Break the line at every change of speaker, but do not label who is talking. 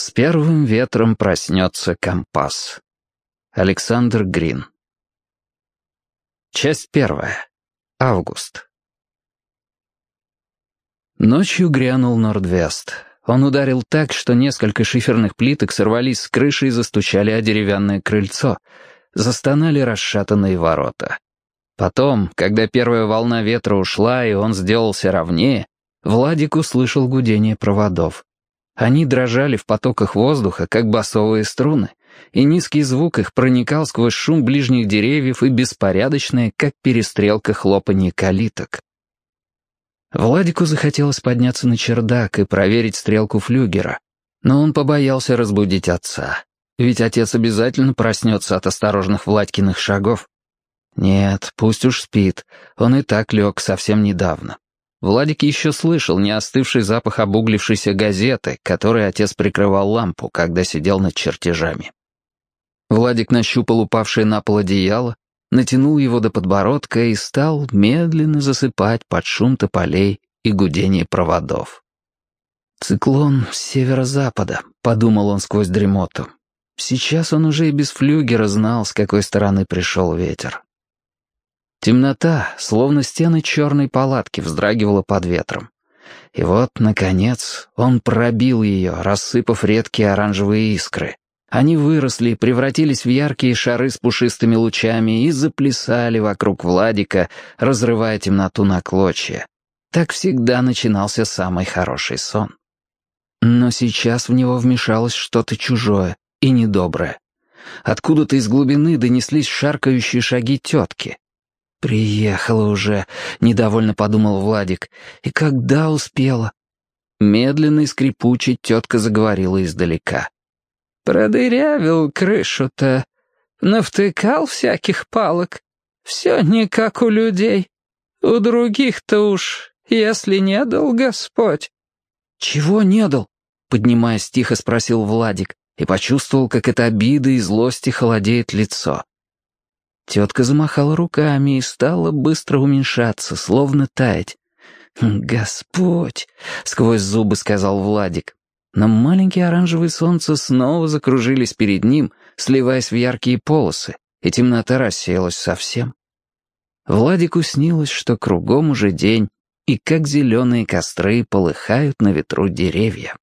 С первым ветром проснется компас. Александр Грин. Часть первая. Август. Ночью грянул Нордвест. Он ударил так, что несколько шиферных плиток сорвались с крыши и застучали о деревянное крыльцо. Застонали расшатанные ворота. Потом, когда первая волна ветра ушла и он сделался ровнее, Владик услышал гудение проводов. Они дрожали в потоках воздуха, как басовые струны, и низкий звук их проникал сквозь шум ближних деревьев и беспорядочное, как перестрелка хлопанье калиток. Владику захотелось подняться на чердак и проверить стрелку флюгера, но он побоялся разбудить отца, ведь отец обязательно проснется от осторожных Владькиных шагов. Нет, пусть уж спит, он и так лег совсем недавно. Владик еще слышал неостывший запах обуглившейся газеты, которой отец прикрывал лампу, когда сидел над чертежами. Владик нащупал упавшее на пол одеяло, натянул его до подбородка и стал медленно засыпать под шум тополей и гудение проводов. «Циклон с северо-запада», — подумал он сквозь дремоту. Сейчас он уже и без флюгера знал, с какой стороны пришел ветер. Темнота, словно стены черной палатки, вздрагивала под ветром. И вот, наконец, он пробил ее, рассыпав редкие оранжевые искры. Они выросли, превратились в яркие шары с пушистыми лучами и заплясали вокруг Владика, разрывая темноту на клочья. Так всегда начинался самый хороший сон. Но сейчас в него вмешалось что-то чужое и недоброе. Откуда-то из глубины донеслись шаркающие шаги тетки. «Приехала уже», — недовольно подумал Владик. «И когда успела?» Медленно и скрипуче тетка заговорила издалека. «Продырявил крышу-то, навтыкал всяких палок. Все не как у людей. У других-то уж, если не дал Господь». «Чего не дал?» — поднимаясь тихо спросил Владик и почувствовал, как это обида и злости холодеет лицо. Тетка замахала руками и стала быстро уменьшаться, словно таять. «Господь!» — сквозь зубы сказал Владик. Но маленькие оранжевые солнца снова закружились перед ним, сливаясь в яркие полосы, и темнота рассеялась совсем. Владику снилось, что кругом уже день, и как зеленые костры полыхают на ветру деревья.